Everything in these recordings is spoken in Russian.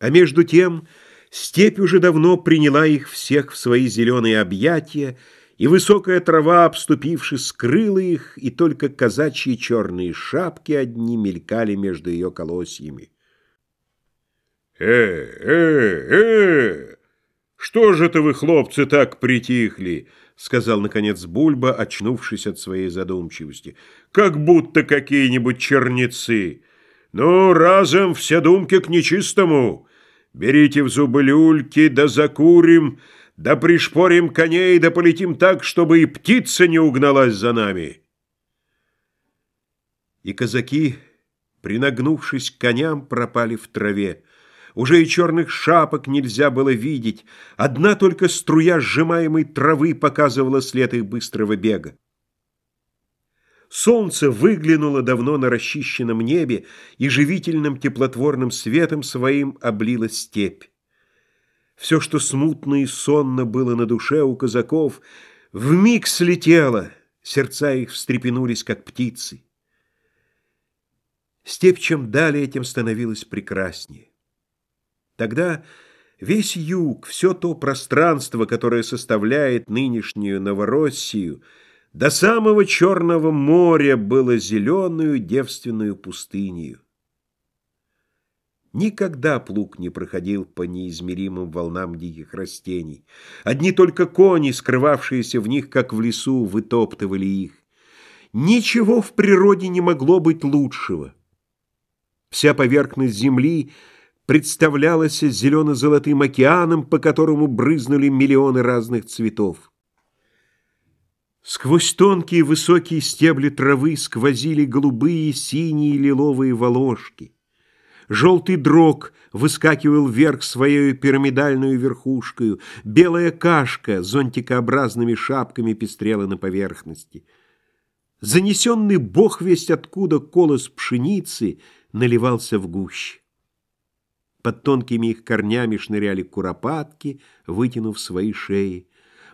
А между тем степь уже давно приняла их всех в свои зеленые объятия, и высокая трава, обступивши, скрыла их, и только казачьи черные шапки одни мелькали между ее колосьями. «Э, э, э! Что же это вы, хлопцы, так притихли?» — сказал, наконец, Бульба, очнувшись от своей задумчивости. «Как будто какие-нибудь черницы. Ну, разом все думки к нечистому. Берите в зубы люльки, да закурим, да пришпорим коней, да полетим так, чтобы и птица не угналась за нами. И казаки, принагнувшись к коням, пропали в траве. Уже и черных шапок нельзя было видеть. Одна только струя сжимаемой травы показывала след их быстрого бега. Солнце выглянуло давно на расчищенном небе и живительным теплотворным светом своим облило степь. Все, что смутно и сонно было на душе у казаков, вмиг слетело, сердца их встрепенулись, как птицы. Степь чем далее, тем становилась прекраснее. Тогда весь юг, все то пространство, которое составляет нынешнюю Новороссию — до самого Черного моря было зеленую девственную пустынью. Никогда плуг не проходил по неизмеримым волнам диких растений. Одни только кони, скрывавшиеся в них, как в лесу, вытоптывали их. Ничего в природе не могло быть лучшего. Вся поверхность земли представлялась зелено-золотым океаном, по которому брызнули миллионы разных цветов. Сквозь тонкие высокие стебли травы сквозили голубые, синие, лиловые волошки. Желтый дрог выскакивал вверх своей пирамидальную верхушкою, белая кашка зонтикообразными шапками пестрела на поверхности. Занесенный бог весть откуда колос пшеницы наливался в гуще. Под тонкими их корнями шныряли куропатки, вытянув свои шеи.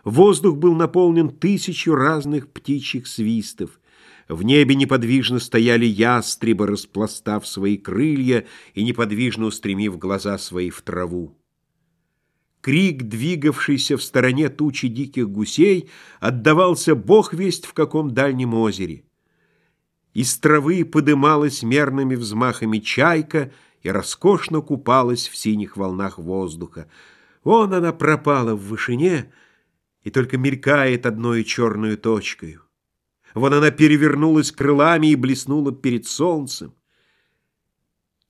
Воздух был наполнен тысячу разных птичьих свистов. В небе неподвижно стояли ястребы, распластав свои крылья и неподвижно устремив глаза свои в траву. Крик, двигавшийся в стороне тучи диких гусей, отдавался бог весть в каком дальнем озере. Из травы подымалась мерными взмахами чайка и роскошно купалась в синих волнах воздуха. Вон она пропала в вышине — и только мелькает одной черную точкой. Вон она перевернулась крылами и блеснула перед солнцем.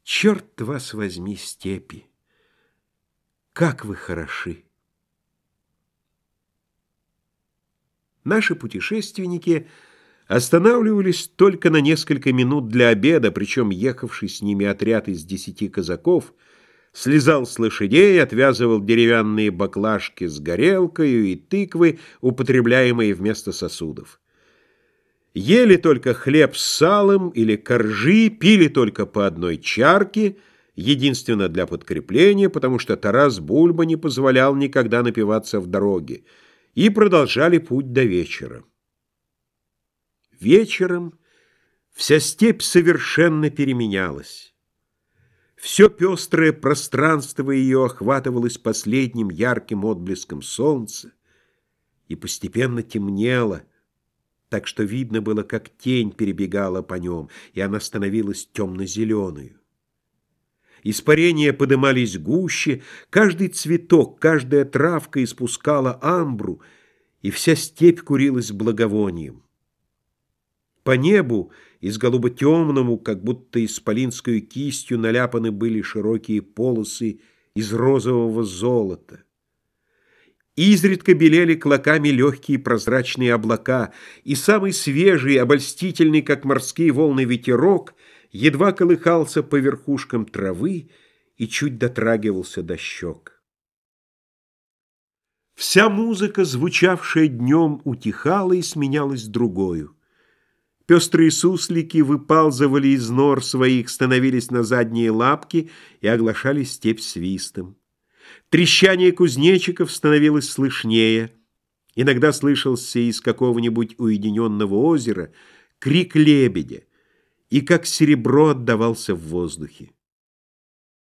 Черт вас возьми, степи! Как вы хороши! Наши путешественники останавливались только на несколько минут для обеда, причем ехавший с ними отряд из десяти казаков — слезал с лошадей, отвязывал деревянные баклажки с горелкою и тыквы, употребляемые вместо сосудов. Ели только хлеб с салом или коржи, пили только по одной чарке, единственно для подкрепления, потому что Тарас Бульба не позволял никогда напиваться в дороге, и продолжали путь до вечера. Вечером вся степь совершенно переменялась. Все пестрое пространство ее охватывалось последним ярким отблеском солнца и постепенно темнело, так что видно было, как тень перебегала по нем, и она становилась темно-зеленую. Испарения подымались гуще, каждый цветок, каждая травка испускала амбру, и вся степь курилась благовонием. По небу, из голубо-темному, как будто исполинской кистью наляпаны были широкие полосы из розового золота. Изредка белели клоками легкие прозрачные облака, и самый свежий, обольстительный, как морские волны, ветерок едва колыхался по верхушкам травы и чуть дотрагивался до щек. Вся музыка, звучавшая днем, утихала и сменялась другою. Пестрые суслики выпалзывали из нор своих, становились на задние лапки и оглашали степь свистом. Трещание кузнечиков становилось слышнее. Иногда слышался из какого-нибудь уединенного озера крик лебедя, и как серебро отдавался в воздухе.